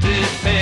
blinded.